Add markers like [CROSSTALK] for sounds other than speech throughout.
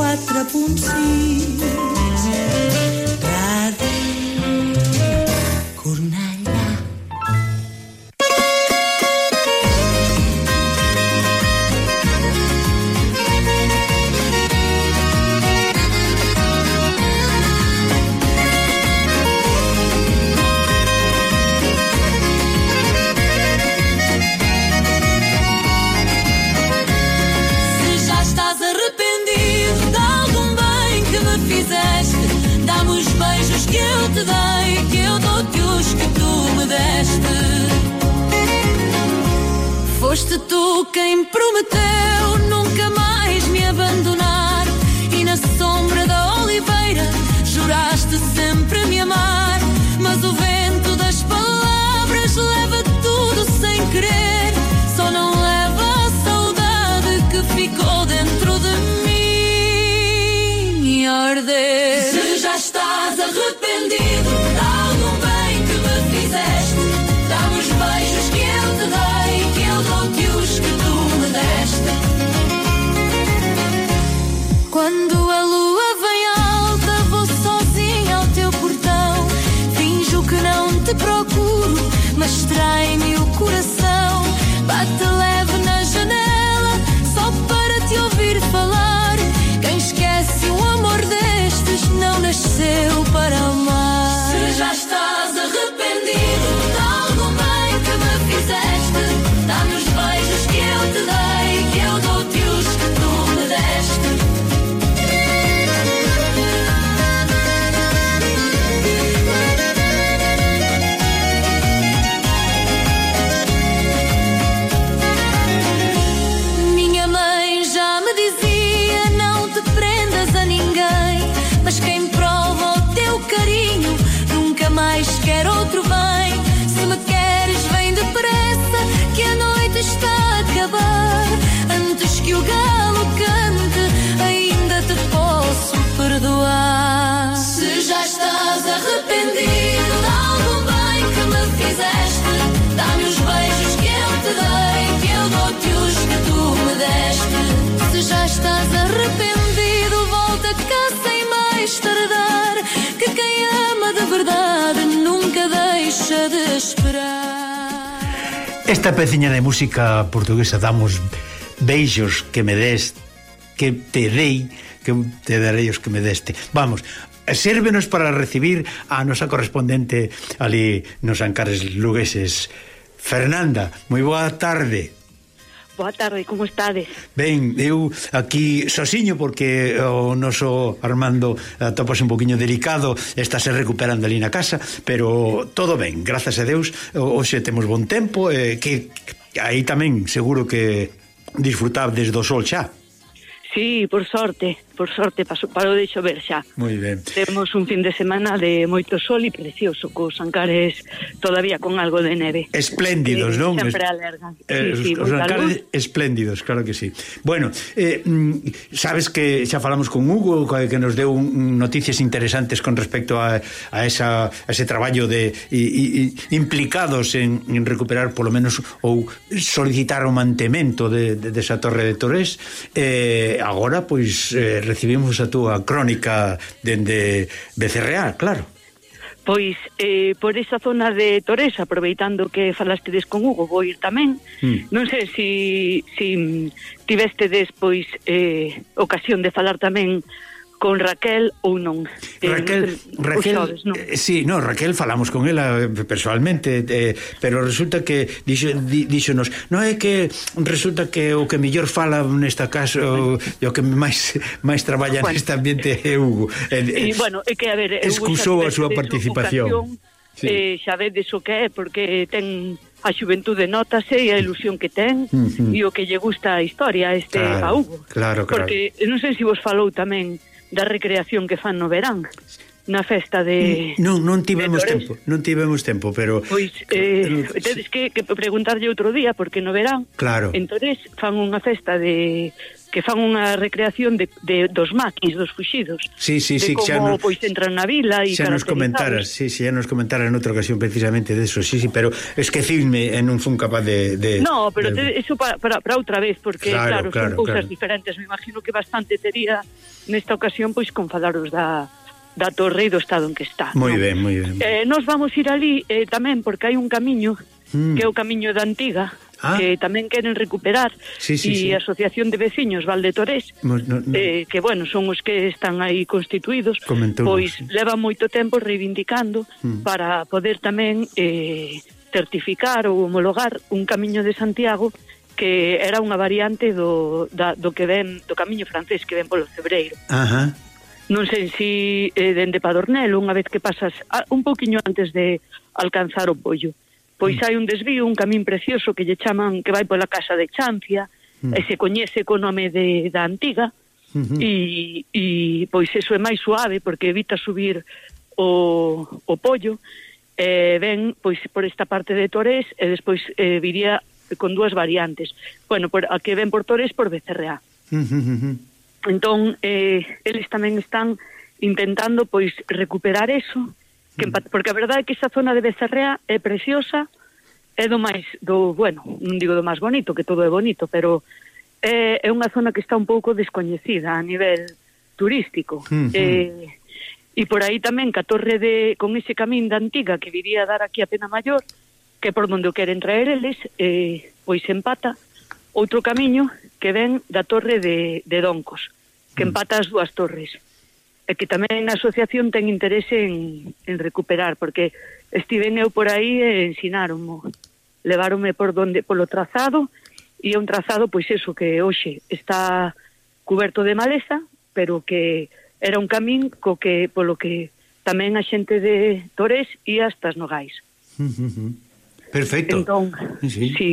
4.6 Foste tu quem prometeu nunca mais me abandonar. E na sombra da oliveira juraste sempre me amar, mas o vento das palavras leva tudo sem querer, só não leva a saudade que ficou dentro de mim e arder. Se já estás arrependido Esta peciña de música portuguesa damos beijos que me des que te dei que te darei os que me deste. Vamos, sérvenos para recibir a nosa correspondente ali nos Ancares Lugueses Fernanda, moi boa tarde. Boa tarde, como estades? Ben, eu aquí sosiño porque o noso Armando atopase un poquinho delicado, está se recuperando ali na casa, pero todo ben, grazas a Deus, hoxe temos bon tempo, eh, que aí tamén seguro que disfrutades do sol xa. Sí, por sorte por sorte paso, parou de chover xa. Moi ben. Temos un fin de semana de moito sol e precioso, cos ancares todavía con algo de neve. Espléndidos, eh, non? Sempre alergan. Eh, sí, sí, os, ancares espléndidos, claro que sí. Bueno, eh, mm, sabes que xa falamos con Hugo, que nos deu noticias interesantes con respecto a, a, esa, a ese traballo de i, i, implicados en, en recuperar polo menos ou solicitar o mantemento de, de, de esa torre de Torres. Eh, agora, pois... Eh, recibimos a túa crónica dende Becerreá, claro. Pois, eh, por esa zona de Torres, aproveitando que falastedes con Hugo, vou ir tamén. Mm. Non sei se si, si tivestedes, pois, eh, ocasión de falar tamén con Raquel ou non. Raquel, eh, Raquel, sabes, non? Eh, sí, no, Raquel falamos con ela eh, personalmente, eh, pero resulta que dixo, di, díxonos, non é que resulta que o que mellor fala nesta casa, o, o que máis [LAUGHS] máis traballa bueno, neste ambiente é Hugo. Eh, eh, bueno, é que a ver, excusou a súa participación. Sí. Eh, xa vedes o que é porque ten a xuventude notase e a ilusión que ten uh -huh. e o que lle gusta a historia este claro, a Hugo. Claro, claro. Porque non sei se vos falou tamén da recreación que fan no verán na festa de Non, non tivemos tempo, non tivemos tempo, pero Pois eh tedes que que preguntarlle outro día porque no verán. Claro. Entonces fan unha festa de que fan unha recreación de, de dos maquis, dos fuxidos. Sí, sí, sí, de como no, pois entran na vila e xa nos comentaras, sí, sí, xa nos comentaras noutra ocasión precisamente de eso, sí, sí, pero esquecidme e eh, non fun capaz de... de no, pero de... Te, eso para, para, para outra vez, porque claro, claro, claro son cousas claro. diferentes, me imagino que bastante tería nesta ocasión pois con falaros da da torre e do estado en que está. Moi no? ben, moi ben. Eh, nos vamos ir ali eh, tamén porque hai un camiño mm. que é o camiño da Antiga, ah. que tamén queren recuperar sí, sí, e sí. a Asociación de Veciños Valde Torés no, no, no. Eh, que bueno, son os que están aí constituídos Comentou, pois sí. leva moito tempo reivindicando mm. para poder tamén eh, certificar ou homologar un camiño de Santiago que era unha variante do, da, do que ven do camiño francés que ven polo Cebreiro. Ajá. Non sei si eh, dende Padornel, unha vez que pasas a, un poquinho antes de alcanzar o pollo pois mm. hai un desvío, un camín precioso que lle chaman que vai pola casa de Chancia, mm. e se coñece co nome de da antiga. Uh -huh. e, e pois eso é máis suave porque evita subir o, o pollo e ven pois por esta parte de Torés e despois eh, viría con dúas variantes bueno, por, a que ven por Torés por BCRA Mm -hmm. entón eh, eles tamén están intentando pois recuperar eso que porque a verdade é que esa zona de Becerrea é preciosa, é do máis, do, bueno, non digo do máis bonito, que todo é bonito, pero é, é unha zona que está un pouco descoñecida a nivel turístico. Uh -huh. eh, e por aí tamén, que a torre de, con ese camín da antiga que viría a dar aquí a Pena Mayor, que por onde o queren traer eles, eh, pois empata outro camiño que ven da torre de, de Doncos, que mm. empata as dúas torres e que tamén a asociación ten interese en, en recuperar, porque estiven eu por aí e ensinaronmo, leváronme por donde polo trazado, e é un trazado, pois eso, que hoxe está cuberto de maleza, pero que era un camín co que, polo que tamén a xente de Torres e hasta as Nogais. [LAUGHS] Perfecto. Entón, sí. sí.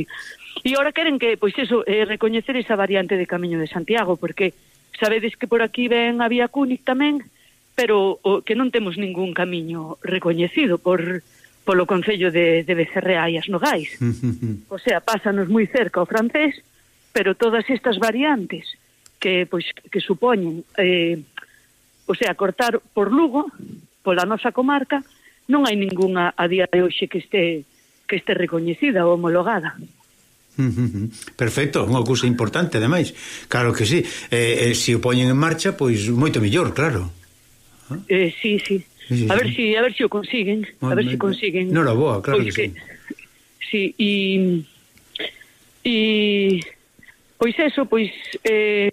E ora queren que, pois eso, eh, recoñecer esa variante de Camiño de Santiago, porque Sabedes que por aquí ven a Vía Cúnic tamén, pero o, que non temos ningún camiño recoñecido por polo Concello de, de Becerrea e as Nogais. [LAUGHS] o sea, pásanos moi cerca o francés, pero todas estas variantes que pois que supoñen eh, o sea, cortar por Lugo, pola nosa comarca, non hai ningunha a día de hoxe que este que este recoñecida ou homologada. [LAUGHS] Perfecto, unha cousa importante, ademais. Claro que sí. Eh, eh, se o poñen en marcha, pois moito mellor, claro. Ah? Eh, sí, sí. Sí, sí, a ver si a ver si o consiguen, a ver si eh, consiguen. No, la boa, claro pois que, que sí. Sí, e e pois eso, pois eh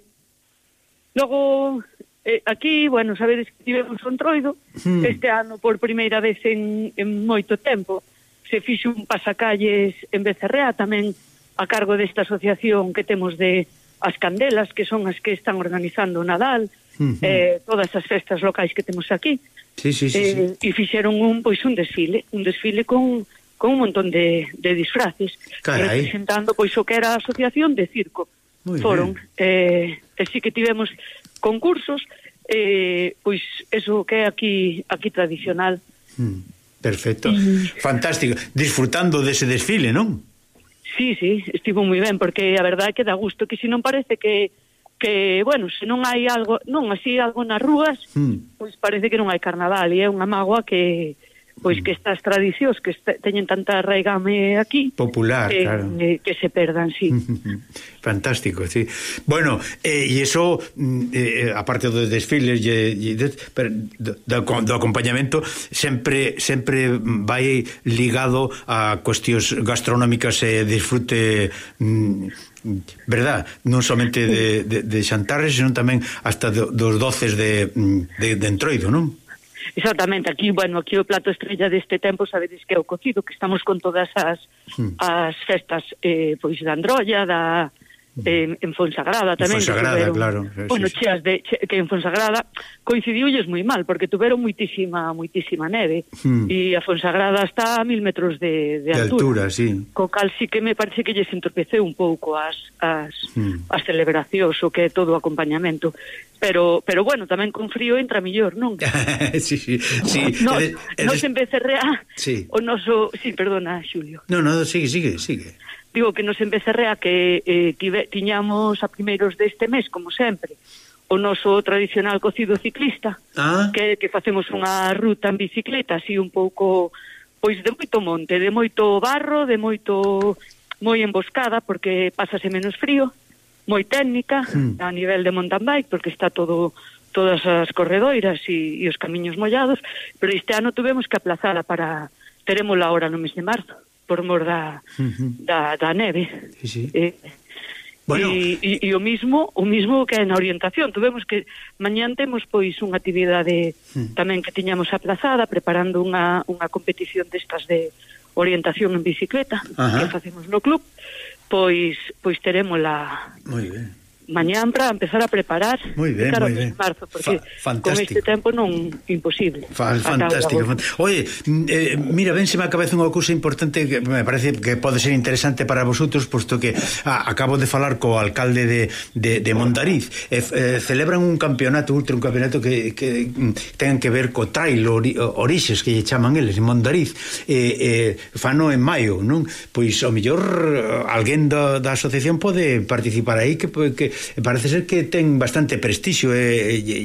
logo eh, aquí, bueno, sabedes que tivemos un troido hmm. este ano por primeira vez en, en moito tempo. Se fixo un pasacalles en Becerrea tamén a cargo desta asociación que temos de as candelas, que son as que están organizando o Nadal, uh -huh. eh, todas as festas locais que temos aquí. Sí, sí, sí, eh, sí. E fixeron un pois un desfile, un desfile con con un montón de, de disfraces, Carai. representando pois o que era a asociación de circo. Muy Foron, eh, e sí que tivemos concursos, eh, pois eso que é aquí aquí tradicional. Mm, perfecto, y... fantástico, disfrutando dese desfile, non? Sí, sí, estivo moi ben, porque a verdade é que dá gusto, que se non parece que, que bueno, se non hai algo, non, así algo nas rúas, mm. pois parece que non hai carnaval, e é unha mágoa que, pois que estas tradicións que teñen tanta arraigame aquí popular, que, claro. Eh, que se perdan, sí. [LAUGHS] Fantástico, sí. Bueno, eh, e iso mm, eh, aparte dos desfiles e de, do, do acompañamento sempre sempre vai ligado a cuestións gastronómicas e disfrute mm, verdad, non somente de, de, de xantares, senón tamén hasta do, dos doces de, mm, de, de entroido, non? Exactamente, aquí, bueno, aquí o plato estrella deste tempo sabedes que é o cocido, que estamos con todas as, sí. as festas eh, pois da Androlla, da, en, en Fonsagrada tamén. Fonsagrada, tuveron, claro. Sí, bueno, sí, cheas de che, que en Fonsagrada coincidiulles moi mal porque tuveron muitísima muitísima neve hmm. e a Fonsagrada está a mil metros de, de, de altura. altura sí. Co cal sí que me parece que lles entorpeceu un pouco as as, hmm. as celebracións o que é todo o acompañamento. Pero pero bueno, tamén con frío entra mellor, non? [LAUGHS] sí, sí, sí. Nos, eres, eres... nos en Becerrea sí. o noso... Sí, perdona, Xulio. No, no, sigue, sigue, sigue digo que nos embecerrea que eh, tive, tiñamos a primeiros deste mes, como sempre, o noso tradicional cocido ciclista, ah. que que facemos unha ruta en bicicleta, así un pouco pois de moito monte, de moito barro, de moito moi emboscada porque pasase menos frío, moi técnica mm. a nivel de mountain bike porque está todo todas as corredoiras e, e os camiños mollados, pero este ano tuvemos que aplazala para terémola ahora no mes de marzo por mor da, uh -huh. da, da neve. Sí, sí. Eh, Bueno. E, e, e o mismo, o mismo que na orientación, tuvemos que mañán temos pois unha actividade mm. tamén que tiñamos aplazada preparando unha unha competición destas de orientación en bicicleta Ajá. que facemos no club, pois pois teremos la Moi ben mañán para empezar a preparar moi ben, claro, moi ben. marzo, porque Fa fantástico. con este tempo non imposible Fa fantástico, fantástico. Oye, mm, eh, mira, vense me cabeza unha cousa importante que me parece que pode ser interesante para vosotros posto que ah, acabo de falar co alcalde de, de, de Mondariz eh, eh, celebran un campeonato ultra, un campeonato que, que mm, ten que ver co trail ori, orixes que lle chaman eles en Mondariz eh, eh, fano en maio non? pois o mellor alguén da, da asociación pode participar aí que, que Eh, parece ser que ten bastante prestixio e, e,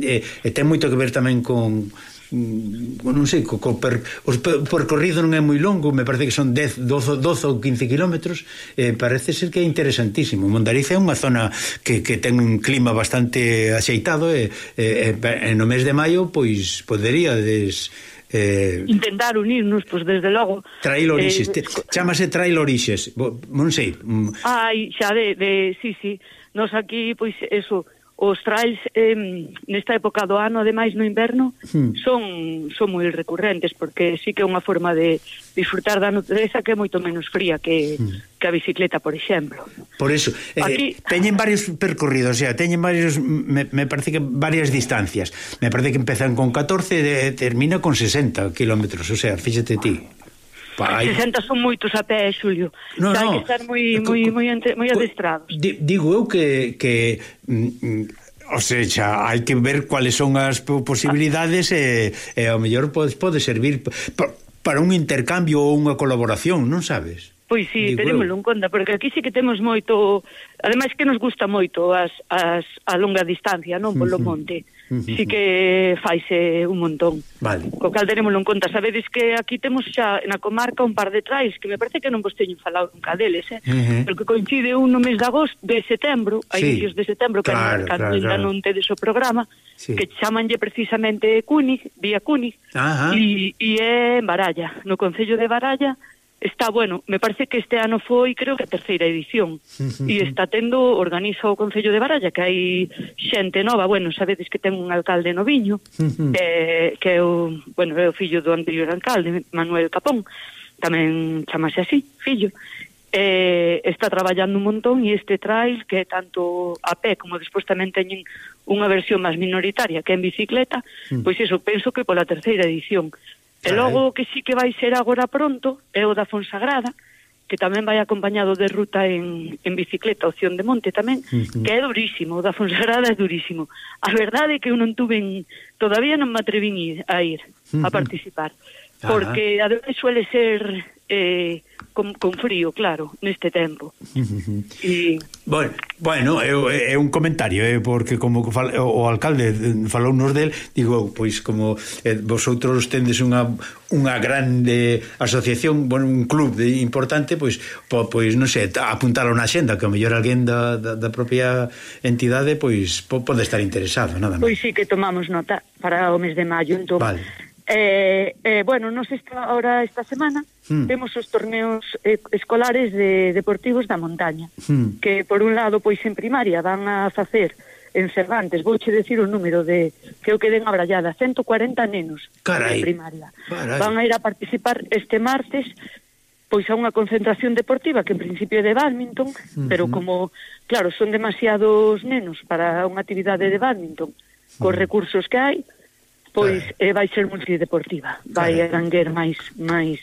e, e ten moito que ver tamén con mm, non sei, co, co per, os percorrido non é moi longo, me parece que son 10, 12, 12 ou 15 kilómetros, eh, parece ser que é interesantísimo. Mondariz é unha zona que, que ten un clima bastante axeitado e, eh, eh, eh no mes de maio pois podería des, eh, intentar unirnos, pois desde logo. Trail Orixes, eh, te, chamase Trail Orixes non sei mm. ai, xa de, de sí, sí. Nos aquí, pois, eso, os trails eh, nesta época do ano, ademais no inverno, hmm. son son moi recurrentes porque sí que é unha forma de disfrutar da natureza que é moito menos fría que hmm. que a bicicleta, por exemplo. Por eso, eh, Aquí... teñen varios percorridos, xa, teñen varios me, me parece que varias distancias. Me parece que empezan con 14 e termina con 60 kilómetros, o sea, fíxate ti. Hai, 60 son moitos a pé, Xulio. No, Ten no. que estar moi, eh, moi, moi, moi adestrados. Digo eu que, que mm, mm, O sea, hai que ver cuáles son as posibilidades e, e ao mellor pode, pode servir para un intercambio ou unha colaboración, non sabes? Pois sí, Digo tenémoslo en conta, porque aquí sí que temos moito... Ademais que nos gusta moito as, as, a longa distancia, non? Polo monte. Sí que faise un montón. Vale. Co cal tenémoslo en conta. Sabedes que aquí temos xa na comarca un par de trais, que me parece que non vos teño falado nunca deles, eh? Uh -huh. Porque coincide un no mes de agosto, de setembro, a sí. inicios de setembro, que claro, cando claro, claro. non tedes o programa, sí. que chamanlle precisamente Cunig, vía Cunig, e, e é en Baralla, no Concello de Baralla, está bueno, me parece que este ano foi creo que a terceira edición. [LAUGHS] E está tendo, organiza o Concello de Baralla que hai xente nova. Bueno, sabedes que ten un alcalde noviño [LAUGHS] eh, que é o, bueno, é o fillo do anterior alcalde, Manuel Capón. Tamén chamase así, fillo. Eh, está traballando un montón e este trail que é tanto a pé como despois tamén teñen unha versión máis minoritaria que é en bicicleta, mm. [LAUGHS] pois iso penso que pola terceira edición. E logo o que sí que vai ser agora pronto é o da Fonsagrada, que tamén vai acompañado de ruta en, en bicicleta, opción de monte tamén, uh -huh. que é durísimo, o da Fonsagrada é durísimo. A verdade é que eu non tuve, todavía non me atrevín a ir, a participar, uh -huh. porque ademais suele ser eh, con, con frío, claro, neste tempo. [LAUGHS] e... Bueno, bueno é, é un comentario, eh, porque como fal, o alcalde eh, falou nos del, digo, pois como eh, vosotros tendes unha unha grande asociación, bueno, un club de, importante, pois, po, pois non sei, apuntar a unha xenda que a mellor alguén da, da, da propia entidade pois po, pode estar interesado, nada máis. Pois sí que tomamos nota para o mes de maio, entón vale Eh, eh, bueno, nos está ahora esta semana hmm. temos os torneos eh, escolares de deportivos da montaña, hmm. que por un lado pois en primaria van a facer en Cervantes, vouche decir o número de que eu queden abrallada, 140 nenos Carai. en primaria. Carai. Van a ir a participar este martes pois a unha concentración deportiva que en principio é de badminton, uh -huh. pero como claro, son demasiados nenos para unha actividade de badminton, cos hmm. recursos que hai, Pois eh. eh, vai ser multideportiva, vai claro. aranguer máis máis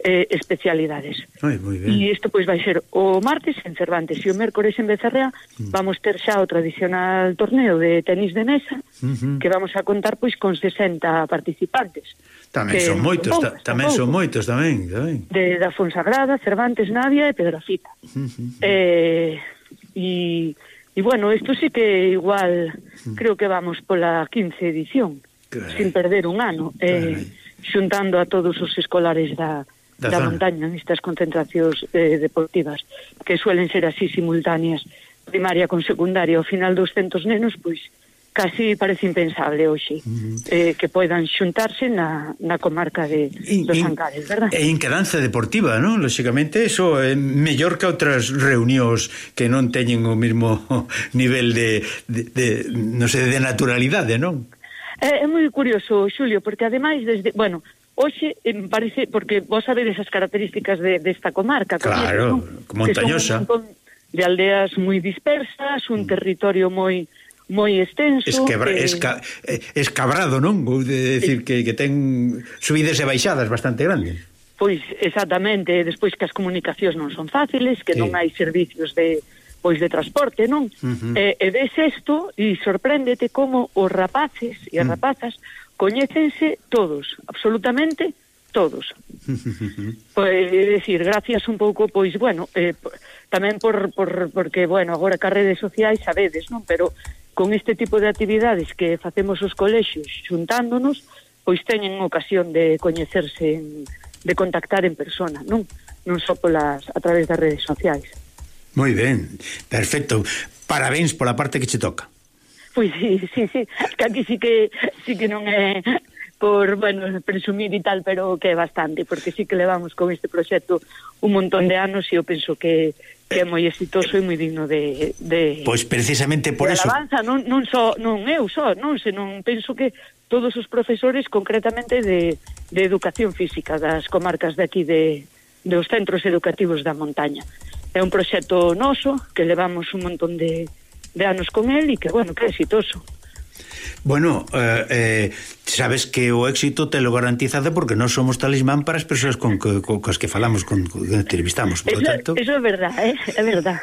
eh, especialidades. Ai, moi ben. E isto pois vai ser o martes en Cervantes e o mércores en Becerrea mm. vamos ter xa o tradicional torneo de tenis de mesa uh -huh. que vamos a contar pois con 60 participantes. Tamén son moitos, ta, tamén son moitos tamén, tamén. De da Fonsagrada, Cervantes, Navia e Pedrafita. Uh -huh. Eh e E bueno, isto sí que igual mm. creo que vamos pola 15 edición. Carai. sin perder un ano, eh, xuntando a todos os escolares da, da, da montaña nestas concentracións eh, deportivas, que suelen ser así simultáneas, primaria con secundaria, ao final 200 nenos, pois, casi parece impensable hoxe uh -huh. eh, que poidan xuntarse na, na comarca de in, dos Ancares, verdad? E en cadanza deportiva, non? Lóxicamente, eso é mellor que outras reunións que non teñen o mesmo [LAUGHS] nivel de, de, de non sei, de naturalidade, non? É, é moi curioso, Xulio, porque ademais desde, bueno, Oxe, eh, parece, porque vos sabedes as características de, desta comarca. Claro, coñeces, ¿no? montañosa. Que son un de aldeas moi dispersas, un mm. territorio moi moi extenso. Esquebra, que... esca, eh, escabrado, non? Vou de decir que, que ten subidas e baixadas bastante grandes. Pois, exactamente. Despois que as comunicacións non son fáciles, que sí. non hai servicios de pois de transporte, non? Uh -huh. E, e ves isto e sorpréndete como os rapaces e as mm. rapazas coñécense todos, absolutamente todos. [LAUGHS] pois, é dicir, gracias un pouco, pois, bueno, eh, tamén por, por, porque, bueno, agora que as redes sociais sabedes, non? Pero con este tipo de actividades que facemos os colexios xuntándonos, pois teñen ocasión de coñecerse, en, de contactar en persona, non? Non só polas, a través das redes sociais. Moi ben, perfecto. Parabéns pola parte que che toca. Pois sí, sí, sí. Aquí sí que, sí que non é por, bueno, presumir e tal, pero que é bastante, porque sí que levamos con este proxecto un montón de anos e eu penso que, que é moi exitoso e moi digno de... de pois precisamente por eso. Alabanza, non, non, só, non eu só, non, senón penso que todos os profesores, concretamente de, de educación física das comarcas de aquí de, dos centros educativos da montaña. É un proxecto noso que levamos un montón de, de anos con el e que, bueno, que é exitoso. Bueno, eh, eh, sabes que o éxito te lo garantizado porque non somos talismán para as persoas con, con, con as que falamos, con, con que entrevistamos. Por eso, tanto, eso é verdad, eh? é verdad.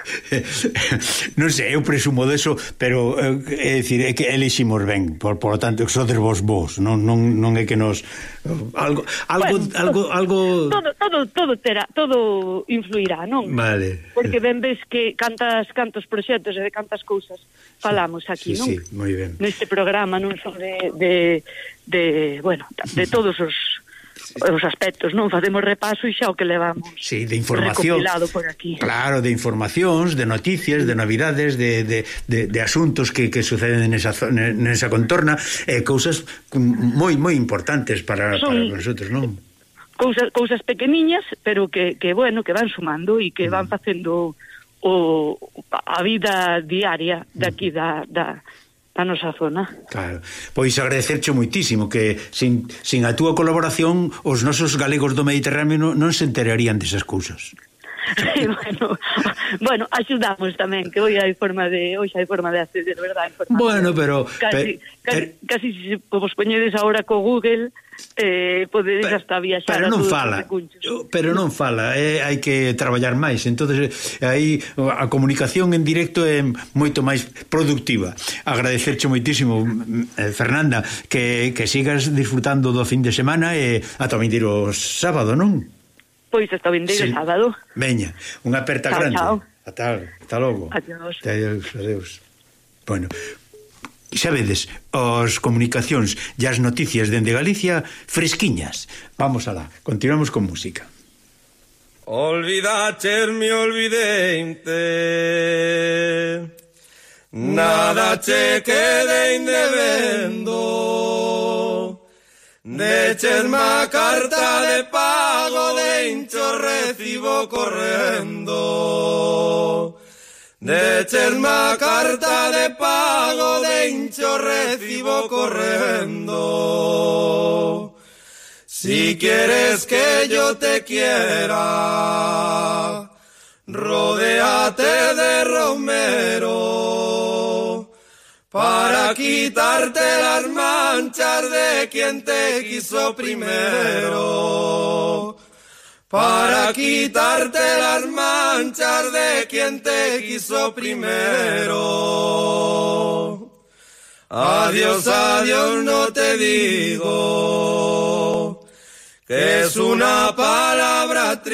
[LAUGHS] non sei, eu presumo deso, pero eh, é dicir, é que eliximos ben, por, por lo tanto, sodes vos vos, non, non, non é que nos algo algo bueno, algo algo todo todo todo terá, todo influirá, non? Vale. Porque ben ves que cantas cantos proxectos e de cantas cousas falamos aquí, sí, non? Sí, moi ben. Neste programa programa, non só de, de, de, bueno, de todos os os aspectos, non? Facemos repaso e xa o que levamos sí, de información, por aquí. Claro, de informacións, de noticias, de novidades, de, de, de, de asuntos que, que suceden nesa, nesa contorna, eh, cousas moi moi importantes para, Son... para nosotros, non? Cousas, cousas pequeniñas, pero que, que, bueno, que van sumando e que van mm. facendo o, a vida diaria daqui mm. da, da, na nosa zona. Claro. Pois agradecerche moitísimo que sin, sin a túa colaboración os nosos galegos do Mediterráneo non se enterarían desas cousas. [LAUGHS] [LAUGHS] bueno, bueno, axudamos tamén, que hoxe hai forma de hoxe hai forma de acceder, verdad? Forma Bueno, pero casi, pe, casi, per, casi se vos poñedes agora co Google eh, podedes pero, hasta viaxar pero non fala pero non fala eh, hai que traballar máis entonces eh, aí a comunicación en directo é moito máis productiva agradecerche moitísimo eh, Fernanda que, que sigas disfrutando do fin de semana e eh, ata o sábado non? Pois hasta o vindeiro sí. sábado. Veña, unha aperta chao, grande. Chao. Ata, ata logo. Adiós. Adiós, adeus. Bueno, xa vedes, os comunicacións e as noticias dende Galicia fresquiñas. Vamos alá, continuamos con música. Olvidacherme, olvideinte Nada che quede indebendo De cherma carta de pago de hincho recibo correndo. De cherma carta de pago de hincho recibo correndo. Si quieres que yo te quiera, rodeate de romero para quitarte las manchas de quien te quiso primero. para quitarte las manchas de quien te quiso primero. Adiós, adiós, no te digo que es una palabra triste.